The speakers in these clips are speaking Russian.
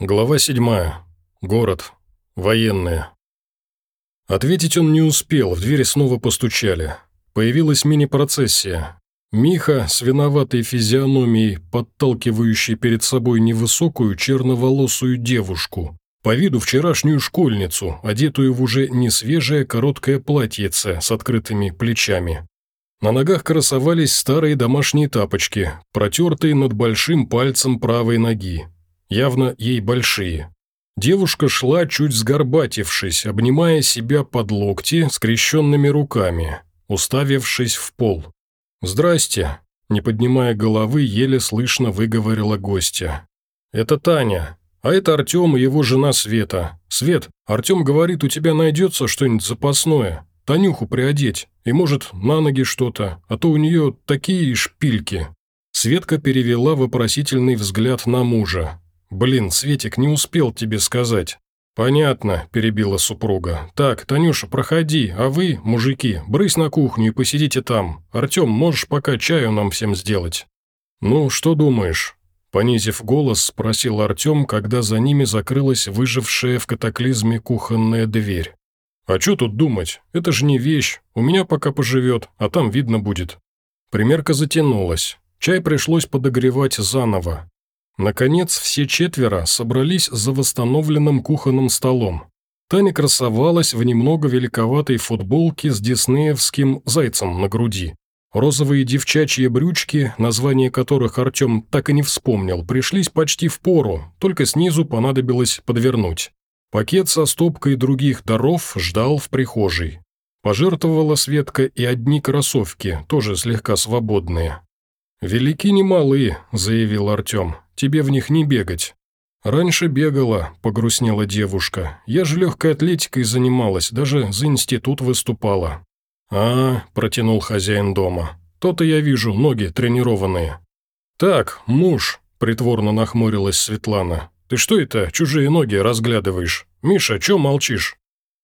Глава 7. Город. Военные. Ответить он не успел, в двери снова постучали. Появилась мини-процессия. Миха с виноватой физиономией, подталкивающей перед собой невысокую черноволосую девушку, по виду вчерашнюю школьницу, одетую в уже не свежее короткое платьице с открытыми плечами. На ногах красовались старые домашние тапочки, протертые над большим пальцем правой ноги, явно ей большие. Девушка шла, чуть сгорбатившись, обнимая себя под локти скрещенными руками, уставившись в пол. «Здрасте», – не поднимая головы, еле слышно выговорила гостья. «Это Таня, а это Артем и его жена Света. Свет, Артем говорит, у тебя найдется что-нибудь запасное. Танюху приодеть, и, может, на ноги что-то, а то у нее такие шпильки». Светка перевела вопросительный взгляд на мужа. «Блин, Светик, не успел тебе сказать». «Понятно», – перебила супруга. «Так, Танюша, проходи, а вы, мужики, брысь на кухню и посидите там. Артем, можешь пока чаю нам всем сделать?» «Ну, что думаешь?» Понизив голос, спросил Артем, когда за ними закрылась выжившая в катаклизме кухонная дверь. «А что тут думать? Это же не вещь. У меня пока поживет, а там видно будет». Примерка затянулась. Чай пришлось подогревать заново. Наконец, все четверо собрались за восстановленным кухонным столом. Таня красовалась в немного великоватой футболке с диснеевским зайцем на груди. Розовые девчачьи брючки, название которых Артем так и не вспомнил, пришлись почти в пору, только снизу понадобилось подвернуть. Пакет со стопкой других даров ждал в прихожей. Пожертвовала Светка и одни кроссовки, тоже слегка свободные. «Велики немалые», – заявил Артем тебе в них не бегать». «Раньше бегала», – погрустнела девушка. «Я же легкой атлетикой занималась, даже за институт выступала». «А, – протянул хозяин дома, – то-то я вижу, ноги тренированные». «Так, муж», – притворно нахмурилась Светлана, – «ты что это, чужие ноги разглядываешь? Миша, чё молчишь?»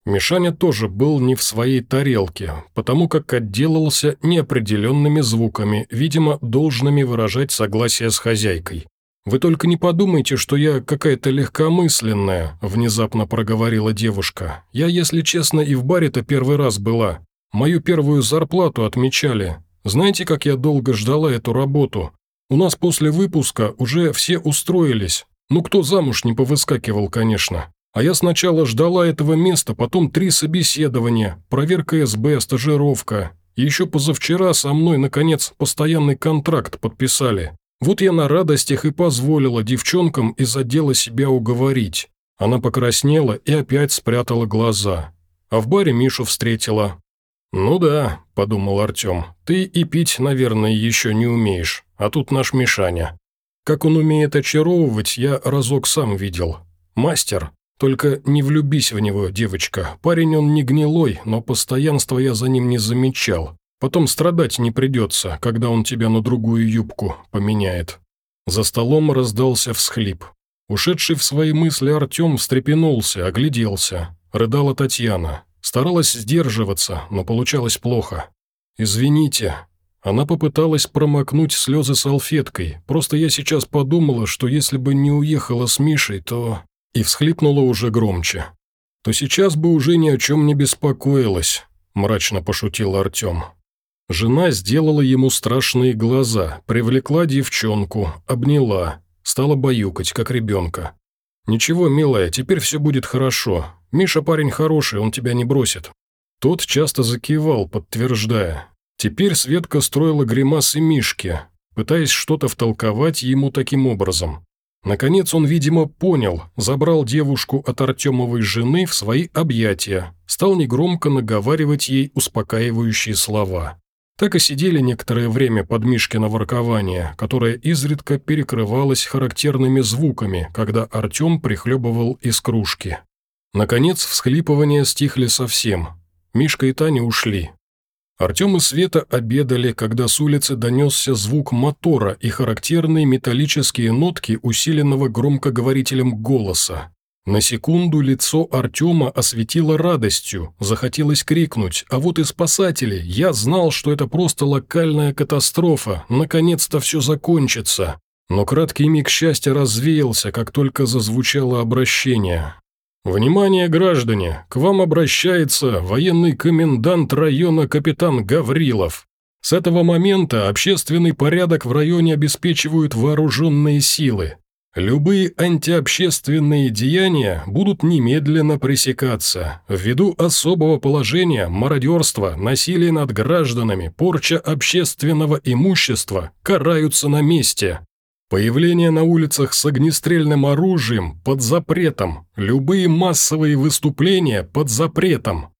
Мишаня тоже был не в своей тарелке, потому как отделался неопределенными звуками, видимо, должными выражать согласие с хозяйкой. «Вы только не подумайте, что я какая-то легкомысленная», – внезапно проговорила девушка. «Я, если честно, и в баре-то первый раз была. Мою первую зарплату отмечали. Знаете, как я долго ждала эту работу? У нас после выпуска уже все устроились. Ну, кто замуж не повыскакивал, конечно. А я сначала ждала этого места, потом три собеседования, проверка СБ, стажировка. И еще позавчера со мной, наконец, постоянный контракт подписали. Вот я на радостях и позволила девчонкам из отдела себя уговорить. Она покраснела и опять спрятала глаза. А в баре Мишу встретила. «Ну да», – подумал Артем, – «ты и пить, наверное, еще не умеешь, а тут наш Мишаня. Как он умеет очаровывать, я разок сам видел. Мастер. Только не влюбись в него, девочка. Парень он не гнилой, но постоянства я за ним не замечал. Потом страдать не придется, когда он тебя на другую юбку поменяет». За столом раздался всхлип. Ушедший в свои мысли Артем встрепенулся, огляделся. Рыдала Татьяна. Старалась сдерживаться, но получалось плохо. «Извините». Она попыталась промокнуть слезы салфеткой. Просто я сейчас подумала, что если бы не уехала с Мишей, то... И всхлипнула уже громче. «То сейчас бы уже ни о чем не беспокоилась», – мрачно пошутил Артем. Жена сделала ему страшные глаза, привлекла девчонку, обняла, стала баюкать, как ребенка. «Ничего, милая, теперь все будет хорошо. Миша парень хороший, он тебя не бросит». Тот часто закивал, подтверждая. Теперь Светка строила гримасы Мишке, пытаясь что-то втолковать ему таким образом. Наконец он, видимо, понял, забрал девушку от Артемовой жены в свои объятия, стал негромко наговаривать ей успокаивающие слова. Так и сидели некоторое время под Мишкино воркование, которое изредка перекрывалось характерными звуками, когда Артем прихлебывал из кружки. Наконец, всхлипывания стихли совсем. Мишка и Таня ушли. Артем и Света обедали, когда с улицы донесся звук мотора и характерные металлические нотки усиленного громкоговорителем голоса. На секунду лицо Артема осветило радостью, захотелось крикнуть «А вот и спасатели! Я знал, что это просто локальная катастрофа, наконец-то все закончится!» Но краткий миг счастья развеялся, как только зазвучало обращение. «Внимание, граждане! К вам обращается военный комендант района капитан Гаврилов. С этого момента общественный порядок в районе обеспечивают вооруженные силы. Любые антиобщественные деяния будут немедленно пресекаться. Ввиду особого положения мародерство, насилие над гражданами, порча общественного имущества караются на месте. Появление на улицах с огнестрельным оружием под запретом. Любые массовые выступления под запретом.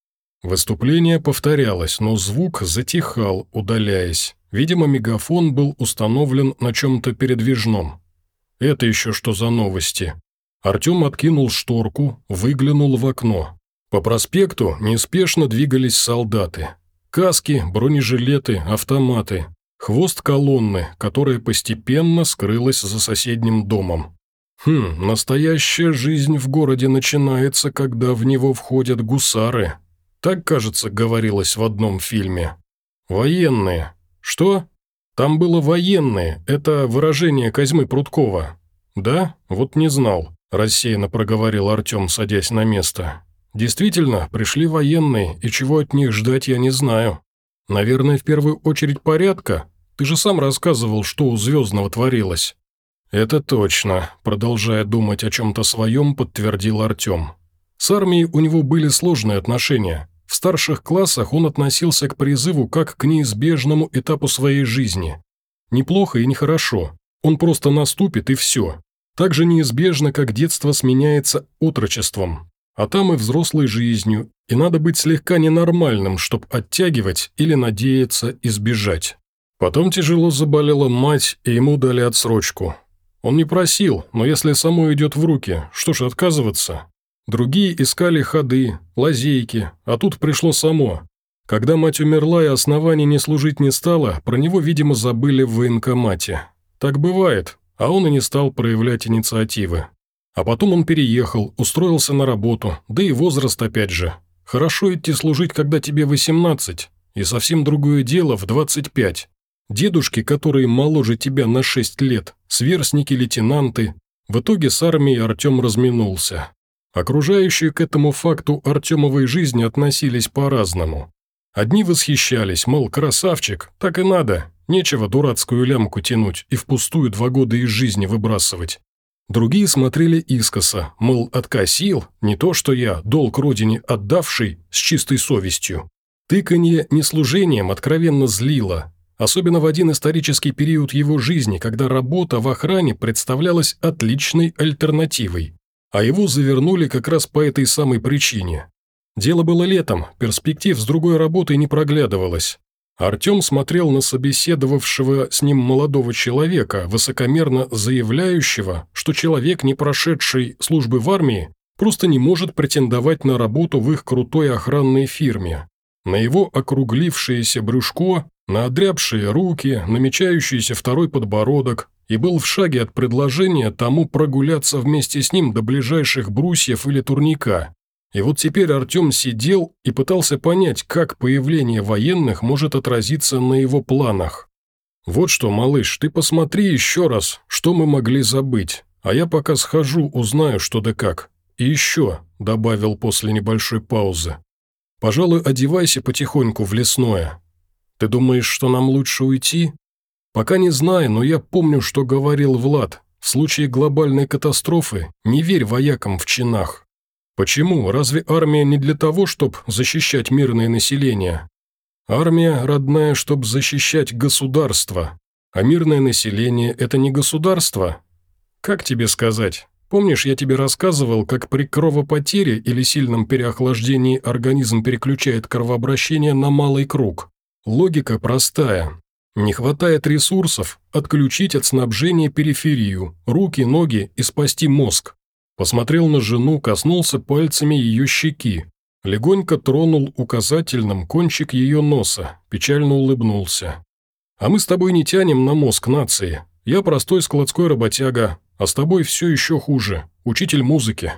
Выступление повторялось, но звук затихал, удаляясь. Видимо, мегафон был установлен на чем-то передвижном. Это еще что за новости? Артем откинул шторку, выглянул в окно. По проспекту неспешно двигались солдаты. Каски, бронежилеты, автоматы. Хвост колонны, которая постепенно скрылась за соседним домом. Хм, настоящая жизнь в городе начинается, когда в него входят гусары. Так, кажется, говорилось в одном фильме. Военные. Что? Там было «военные», это выражение Козьмы Прудкова. «Да? Вот не знал», – рассеянно проговорил Артем, садясь на место. «Действительно, пришли военные, и чего от них ждать я не знаю. Наверное, в первую очередь порядка. Ты же сам рассказывал, что у Звездного творилось». «Это точно», – продолжая думать о чем-то своем, подтвердил Артем. С армией у него были сложные отношения. В старших классах он относился к призыву как к неизбежному этапу своей жизни. Неплохо и нехорошо. Он просто наступит и все. Так же неизбежно, как детство сменяется отрочеством. А там и взрослой жизнью, и надо быть слегка ненормальным, чтобы оттягивать или надеяться избежать. Потом тяжело заболела мать, и ему дали отсрочку. Он не просил, но если само идет в руки, что ж отказываться? Другие искали ходы, лазейки, а тут пришло само. Когда мать умерла и оснований не служить не стало, про него, видимо, забыли в военкомате. Так бывает, а он и не стал проявлять инициативы. А потом он переехал, устроился на работу, да и возраст опять же. Хорошо идти служить, когда тебе 18, и совсем другое дело в 25. Дедушки, которые моложе тебя на 6 лет, сверстники-лейтенанты. В итоге с армией Артем разминулся. Окружающие к этому факту Артемовой жизни относились по-разному. Одни восхищались, мол, красавчик, так и надо, нечего дурацкую лямку тянуть и впустую два года из жизни выбрасывать. Другие смотрели искоса, мол, откосил, не то что я, долг родине отдавший, с чистой совестью. Тыканье неслужением откровенно злило, особенно в один исторический период его жизни, когда работа в охране представлялась отличной альтернативой а его завернули как раз по этой самой причине. Дело было летом, перспектив с другой работой не проглядывалось. Артем смотрел на собеседовавшего с ним молодого человека, высокомерно заявляющего, что человек, не прошедший службы в армии, просто не может претендовать на работу в их крутой охранной фирме. На его округлившееся брюшко, на одрябшие руки, намечающийся второй подбородок, и был в шаге от предложения тому прогуляться вместе с ним до ближайших брусьев или турника. И вот теперь Артем сидел и пытался понять, как появление военных может отразиться на его планах. «Вот что, малыш, ты посмотри еще раз, что мы могли забыть, а я пока схожу, узнаю, что да как. И еще», – добавил после небольшой паузы, – «пожалуй, одевайся потихоньку в лесное. Ты думаешь, что нам лучше уйти?» Пока не знаю, но я помню, что говорил Влад. В случае глобальной катастрофы не верь воякам в чинах. Почему? Разве армия не для того, чтобы защищать мирное население? Армия родная, чтобы защищать государство. А мирное население – это не государство? Как тебе сказать? Помнишь, я тебе рассказывал, как при кровопотере или сильном переохлаждении организм переключает кровообращение на малый круг? Логика простая. Не хватает ресурсов отключить от снабжения периферию, руки, ноги и спасти мозг. Посмотрел на жену, коснулся пальцами ее щеки. Легонько тронул указательным кончик ее носа, печально улыбнулся. «А мы с тобой не тянем на мозг нации. Я простой складской работяга, а с тобой все еще хуже, учитель музыки.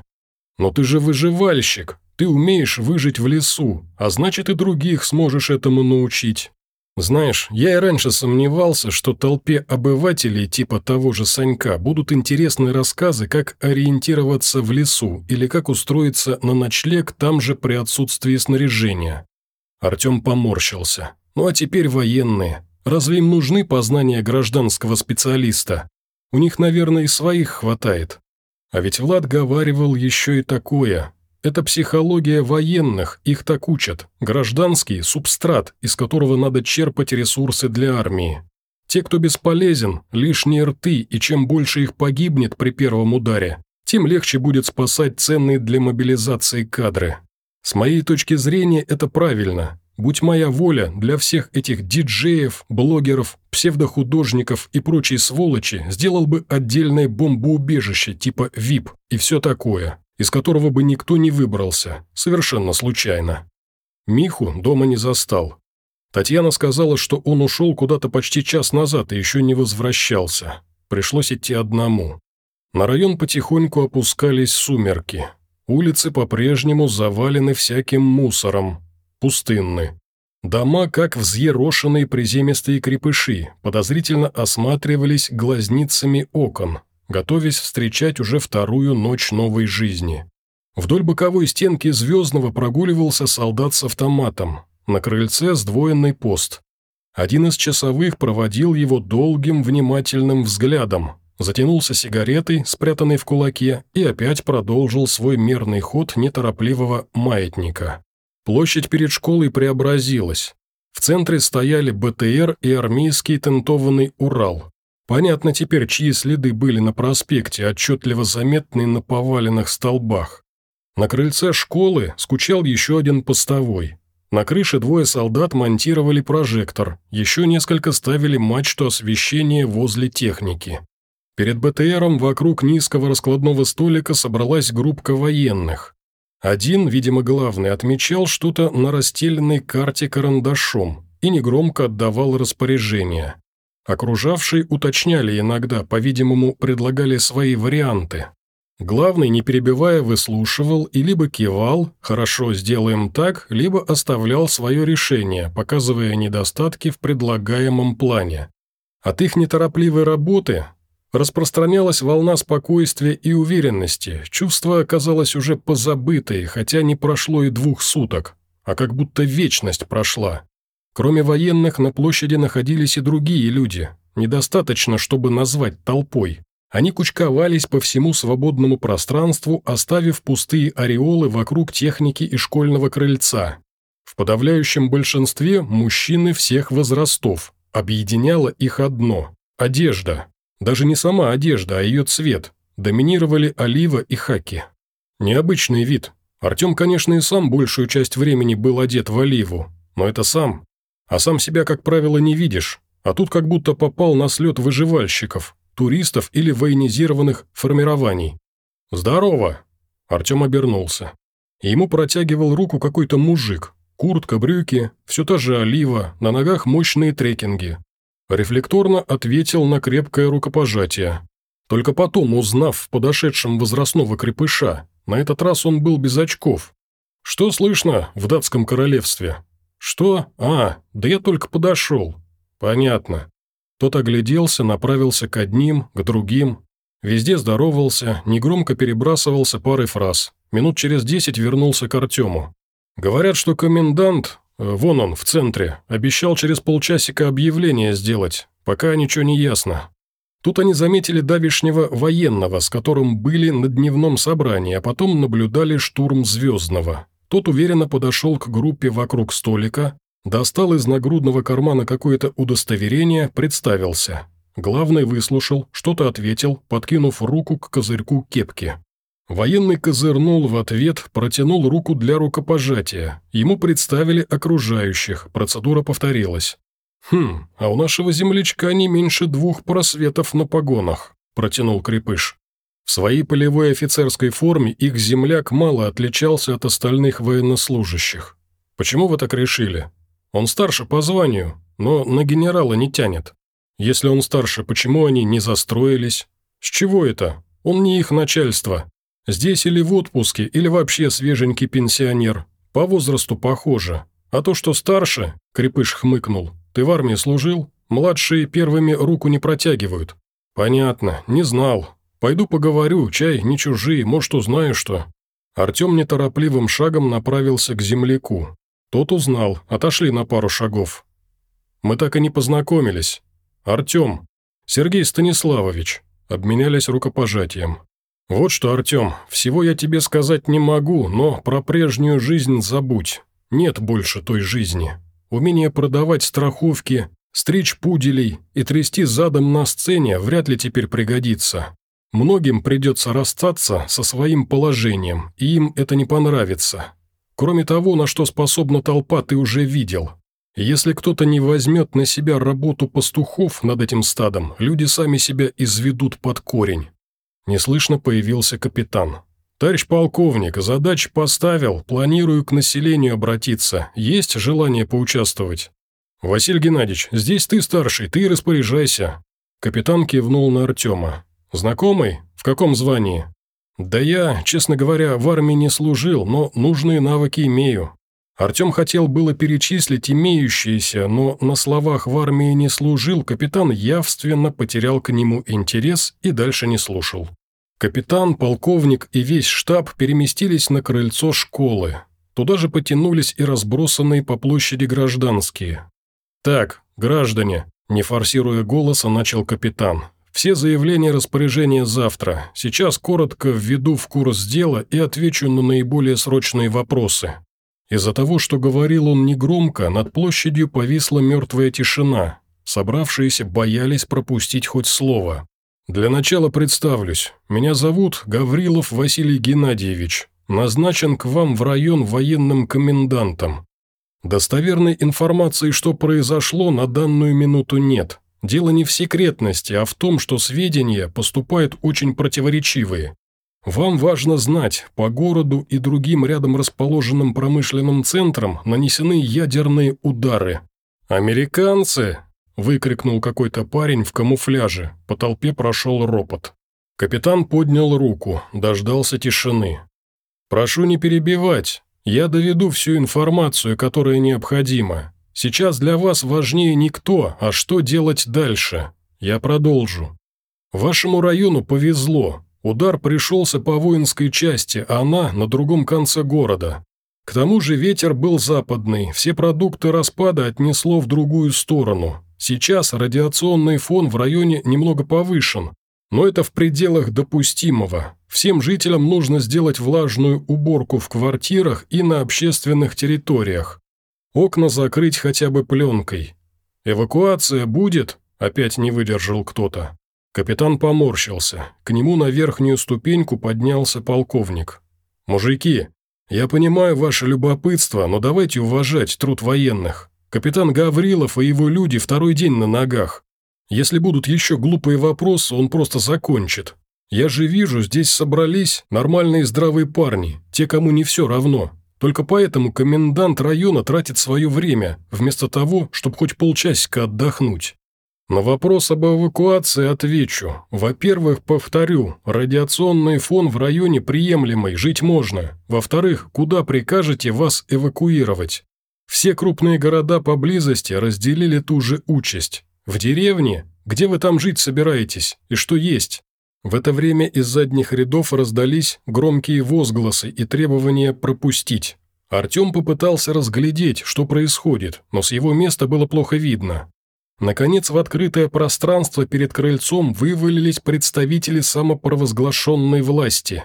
Но ты же выживальщик, ты умеешь выжить в лесу, а значит и других сможешь этому научить. Знаешь, я и раньше сомневался, что толпе обывателей типа того же Санька будут интересны рассказы, как ориентироваться в лесу или как устроиться на ночлег там же при отсутствии снаряжения. Артем поморщился. Ну а теперь военные. Разве им нужны познания гражданского специалиста? У них, наверное, и своих хватает. А ведь Влад говаривал еще и такое. Это психология военных, их так учат. Гражданский – субстрат, из которого надо черпать ресурсы для армии. Те, кто бесполезен, лишние рты, и чем больше их погибнет при первом ударе, тем легче будет спасать ценные для мобилизации кадры. С моей точки зрения, это правильно. Будь моя воля, для всех этих диджеев, блогеров, псевдохудожников и прочей сволочи сделал бы отдельное бомбоубежище типа ВИП и все такое, из которого бы никто не выбрался, совершенно случайно. Миху дома не застал. Татьяна сказала, что он ушел куда-то почти час назад и еще не возвращался. Пришлось идти одному. На район потихоньку опускались сумерки. Улицы по-прежнему завалены всяким мусором, пустынны. Дома, как взъерошенные приземистые крепыши, подозрительно осматривались глазницами окон, готовясь встречать уже вторую ночь новой жизни. Вдоль боковой стенки Звездного прогуливался солдат с автоматом. На крыльце сдвоенный пост. Один из часовых проводил его долгим внимательным взглядом, затянулся сигаретой, спрятанной в кулаке, и опять продолжил свой мерный ход неторопливого маятника. Площадь перед школой преобразилась. В центре стояли БТР и армейский тентованный Урал. Понятно теперь, чьи следы были на проспекте, отчетливо заметные на поваленных столбах. На крыльце школы скучал еще один постовой. На крыше двое солдат монтировали прожектор, еще несколько ставили мачту освещения возле техники. Перед БТРом вокруг низкого раскладного столика собралась группка военных. Один, видимо главный, отмечал что-то на расстеленной карте карандашом и негромко отдавал распоряжения. Окружавшие уточняли иногда, по-видимому, предлагали свои варианты. Главный, не перебивая, выслушивал и либо кивал «хорошо, сделаем так», либо оставлял свое решение, показывая недостатки в предлагаемом плане. От их неторопливой работы Распространялась волна спокойствия и уверенности, чувство оказалось уже позабытое, хотя не прошло и двух суток, а как будто вечность прошла. Кроме военных, на площади находились и другие люди, недостаточно, чтобы назвать толпой. Они кучковались по всему свободному пространству, оставив пустые ореолы вокруг техники и школьного крыльца. В подавляющем большинстве мужчины всех возрастов. Объединяло их одно – одежда. Даже не сама одежда, а ее цвет. Доминировали олива и хаки. Необычный вид. Артем, конечно, и сам большую часть времени был одет в оливу, но это сам. А сам себя, как правило, не видишь. А тут как будто попал на слет выживальщиков, туристов или военизированных формирований. «Здорово!» Артем обернулся. Ему протягивал руку какой-то мужик. Куртка, брюки, все та же олива, на ногах мощные трекинги. Рефлекторно ответил на крепкое рукопожатие. Только потом, узнав в подошедшем возрастного крепыша, на этот раз он был без очков. «Что слышно в датском королевстве?» «Что? А, да я только подошел». «Понятно». Тот огляделся, направился к одним, к другим. Везде здоровался, негромко перебрасывался парой фраз. Минут через десять вернулся к Артему. «Говорят, что комендант, Э, «Вон он, в центре. Обещал через полчасика объявление сделать. Пока ничего не ясно». Тут они заметили давишнего военного, с которым были на дневном собрании, а потом наблюдали штурм Звездного. Тот уверенно подошел к группе вокруг столика, достал из нагрудного кармана какое-то удостоверение, представился. Главный выслушал, что-то ответил, подкинув руку к козырьку кепки. Военный козырнул в ответ, протянул руку для рукопожатия. Ему представили окружающих, процедура повторилась. «Хм, а у нашего землячка не меньше двух просветов на погонах», – протянул Крепыш. В своей полевой офицерской форме их земляк мало отличался от остальных военнослужащих. «Почему вы так решили? Он старше по званию, но на генерала не тянет. Если он старше, почему они не застроились? С чего это? Он не их начальство. Здесь или в отпуске, или вообще свеженький пенсионер. По возрасту похоже. А то, что старше, Крепыш хмыкнул, Ты в армии служил? Младшие первыми руку не протягивают». «Понятно, не знал. Пойду поговорю, чай не чужие, может, узнаю что». Артем неторопливым шагом направился к земляку. Тот узнал, отошли на пару шагов. «Мы так и не познакомились. Артем, Сергей Станиславович», обменялись рукопожатием. «Вот что, Артем, всего я тебе сказать не могу, но про прежнюю жизнь забудь. Нет больше той жизни. Умение продавать страховки, стричь пуделей и трясти задом на сцене вряд ли теперь пригодится. Многим придется расстаться со своим положением, и им это не понравится. Кроме того, на что способна толпа, ты уже видел. Если кто-то не возьмет на себя работу пастухов над этим стадом, люди сами себя изведут под корень. Неслышно появился капитан. «Товарищ полковник, задач поставил, планирую к населению обратиться. Есть желание поучаствовать?» «Василий Геннадьевич, здесь ты старший, ты распоряжайся». Капитан кивнул на Артема. «Знакомый? В каком звании?» «Да я, честно говоря, в армии не служил, но нужные навыки имею. Артем хотел было перечислить имеющиеся, но на словах «в армии не служил» капитан явственно потерял к нему интерес и дальше не слушал. Капитан, полковник и весь штаб переместились на крыльцо школы. Туда же потянулись и разбросанные по площади гражданские. «Так, граждане», – не форсируя голоса, начал капитан. «Все заявления распоряжения завтра. Сейчас коротко введу в курс дела и отвечу на наиболее срочные вопросы. Из-за того, что говорил он негромко, над площадью повисла мертвая тишина. Собравшиеся боялись пропустить хоть слово. «Для начала представлюсь. Меня зовут Гаврилов Василий Геннадьевич. Назначен к вам в район военным комендантом. Достоверной информации, что произошло, на данную минуту нет. Дело не в секретности, а в том, что сведения поступают очень противоречивые. Вам важно знать, по городу и другим рядом расположенным промышленным центрам нанесены ядерные удары. «Американцы!» – выкрикнул какой-то парень в камуфляже, по толпе прошел ропот. Капитан поднял руку, дождался тишины. «Прошу не перебивать, я доведу всю информацию, которая необходима. Сейчас для вас важнее не кто, а что делать дальше. Я продолжу. Вашему району повезло, Удар пришелся по воинской части, а она на другом конце города. К тому же ветер был западный, все продукты распада отнесло в другую сторону. Сейчас радиационный фон в районе немного повышен, но это в пределах допустимого. Всем жителям нужно сделать влажную уборку в квартирах и на общественных территориях. Окна закрыть хотя бы пленкой. «Эвакуация будет?» – опять не выдержал кто-то. Капитан поморщился. К нему на верхнюю ступеньку поднялся полковник. «Мужики, я понимаю ваше любопытство, но давайте уважать труд военных. Капитан Гаврилов и его люди второй день на ногах. Если будут еще глупые вопросы, он просто закончит. Я же вижу, здесь собрались нормальные здравые парни, те, кому не все равно. Только поэтому комендант района тратит свое время, вместо того, чтобы хоть полчасика отдохнуть. На вопрос об эвакуации отвечу. Во-первых, повторю, радиационный фон в районе приемлемый, жить можно. Во-вторых, куда прикажете вас эвакуировать? Все крупные города поблизости разделили ту же участь. В деревне? Где вы там жить собираетесь? И что есть? В это время из задних рядов раздались громкие возгласы и требования пропустить. Артем попытался разглядеть, что происходит, но с его места было плохо видно. Наконец, в открытое пространство перед крыльцом вывалились представители самопровозглашенной власти.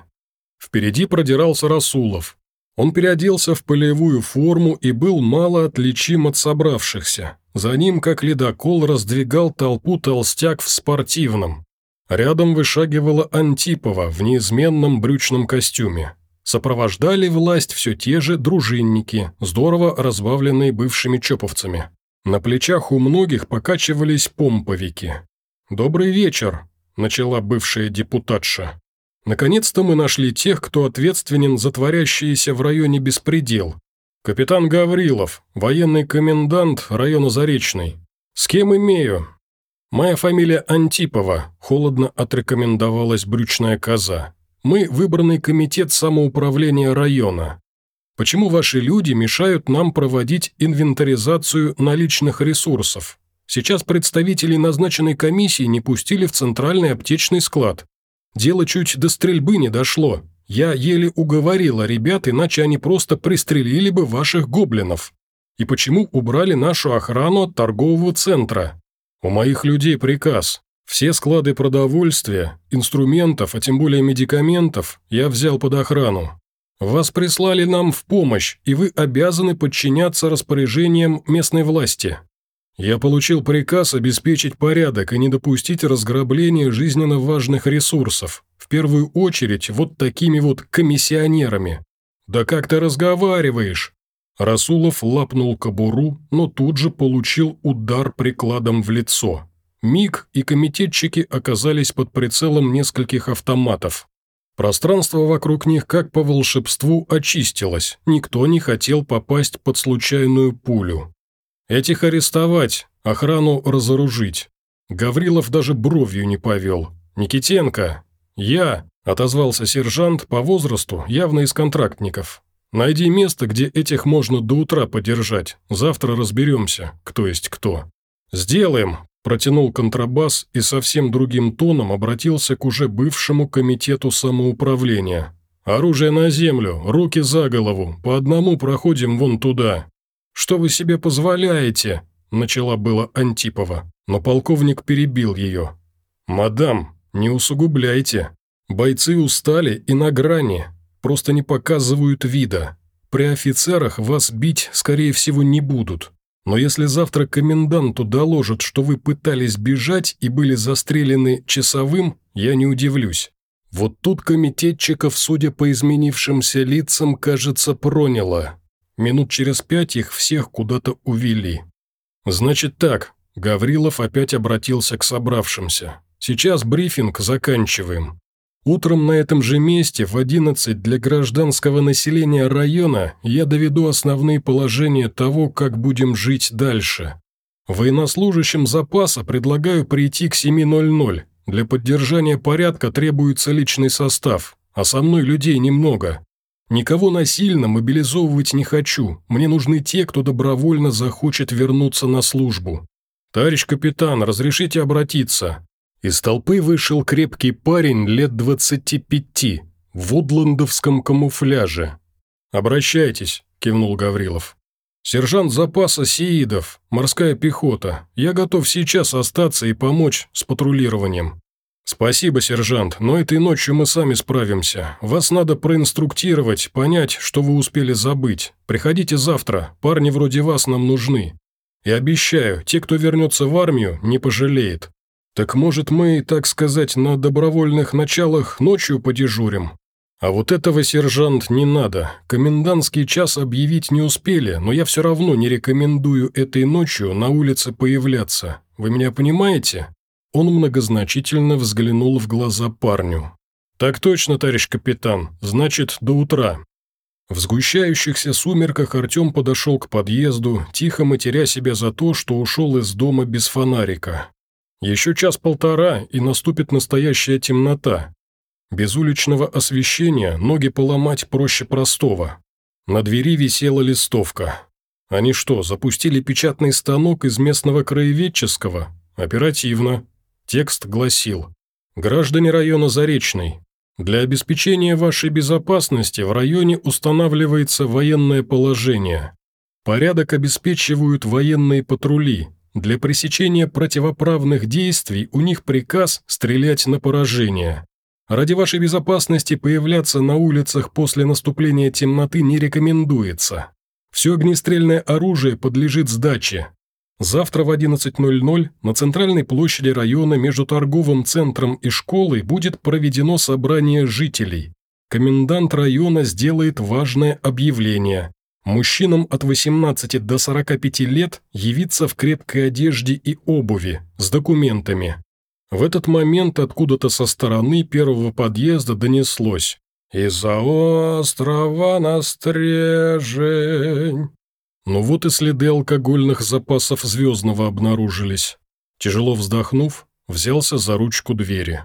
Впереди продирался Расулов. Он переоделся в полевую форму и был мало отличим от собравшихся. За ним, как ледокол, раздвигал толпу толстяк в спортивном. Рядом вышагивала Антипова в неизменном брючном костюме. Сопровождали власть все те же дружинники, здорово разбавленные бывшими чоповцами. На плечах у многих покачивались помповики. «Добрый вечер», – начала бывшая депутатша. «Наконец-то мы нашли тех, кто ответственен за творящиеся в районе беспредел. Капитан Гаврилов, военный комендант района Заречный. С кем имею?» «Моя фамилия Антипова», – холодно отрекомендовалась брючная коза. «Мы – выбранный комитет самоуправления района. Почему ваши люди мешают нам проводить инвентаризацию наличных ресурсов? Сейчас представителей назначенной комиссии не пустили в центральный аптечный склад. Дело чуть до стрельбы не дошло. Я еле уговорила ребят, иначе они просто пристрелили бы ваших гоблинов. И почему убрали нашу охрану от торгового центра? У моих людей приказ. Все склады продовольствия, инструментов, а тем более медикаментов я взял под охрану. Вас прислали нам в помощь, и вы обязаны подчиняться распоряжениям местной власти. Я получил приказ обеспечить порядок и не допустить разграбления жизненно важных ресурсов, в первую очередь вот такими вот комиссионерами. Да как ты разговариваешь? Расулов лапнул кобуру, но тут же получил удар прикладом в лицо. Миг и комитетчики оказались под прицелом нескольких автоматов. Пространство вокруг них, как по волшебству, очистилось, никто не хотел попасть под случайную пулю. Этих арестовать, охрану разоружить. Гаврилов даже бровью не повел. «Никитенко!» «Я!» – отозвался сержант по возрасту, явно из контрактников. «Найди место, где этих можно до утра подержать. Завтра разберемся, кто есть кто». «Сделаем!» – протянул контрабас и совсем другим тоном обратился к уже бывшему комитету самоуправления. «Оружие на землю, руки за голову, по одному проходим вон туда». «Что вы себе позволяете?» – начала было Антипова, но полковник перебил ее. «Мадам, не усугубляйте. Бойцы устали и на грани, просто не показывают вида. При офицерах вас бить, скорее всего, не будут. Но если завтра коменданту доложат, что вы пытались бежать и были застрелены часовым, я не удивлюсь. Вот тут комитетчиков, судя по изменившимся лицам, кажется, проняло. Минут через пять их всех куда-то увели. «Значит так», – Гаврилов опять обратился к собравшимся. «Сейчас брифинг заканчиваем. Утром на этом же месте в 11 для гражданского населения района я доведу основные положения того, как будем жить дальше. Военнослужащим запаса предлагаю прийти к 7.00. Для поддержания порядка требуется личный состав, а со мной людей немного. Никого насильно мобилизовывать не хочу, мне нужны те, кто добровольно захочет вернуться на службу. Товарищ капитан, разрешите обратиться?» Из толпы вышел крепкий парень лет двадцати пяти, в удландовском камуфляже. «Обращайтесь», – кивнул Гаврилов. «Сержант запаса Сеидов, морская пехота. Я готов сейчас остаться и помочь с патрулированием. «Спасибо, сержант, но этой ночью мы сами справимся. Вас надо проинструктировать, понять, что вы успели забыть. Приходите завтра, парни вроде вас нам нужны. И обещаю, те, кто вернется в армию, не пожалеет. Так может мы, так сказать, на добровольных началах ночью подежурим?» «А вот этого, сержант, не надо. Комендантский час объявить не успели, но я все равно не рекомендую этой ночью на улице появляться. Вы меня понимаете?» Он многозначительно взглянул в глаза парню. «Так точно, товарищ капитан, значит, до утра». В сгущающихся сумерках Артем подошел к подъезду, тихо матеря себя за то, что ушел из дома без фонарика. Еще час-полтора, и наступит настоящая темнота. Без уличного освещения ноги поломать проще простого. На двери висела листовка. Они что, запустили печатный станок из местного краеведческого? Оперативно. Текст гласил «Граждане района Заречный, для обеспечения вашей безопасности в районе устанавливается военное положение. Порядок обеспечивают военные патрули. Для пресечения противоправных действий у них приказ стрелять на поражение. Ради вашей безопасности появляться на улицах после наступления темноты не рекомендуется. Все огнестрельное оружие подлежит сдаче. Завтра в 11.00 на центральной площади района между торговым центром и школой будет проведено собрание жителей. Комендант района сделает важное объявление. Мужчинам от 18 до 45 лет явиться в крепкой одежде и обуви, с документами. В этот момент откуда-то со стороны первого подъезда донеслось «Из-за острова на стрежень». Ну вот и следы алкогольных запасов Звездного обнаружились. Тяжело вздохнув, взялся за ручку двери.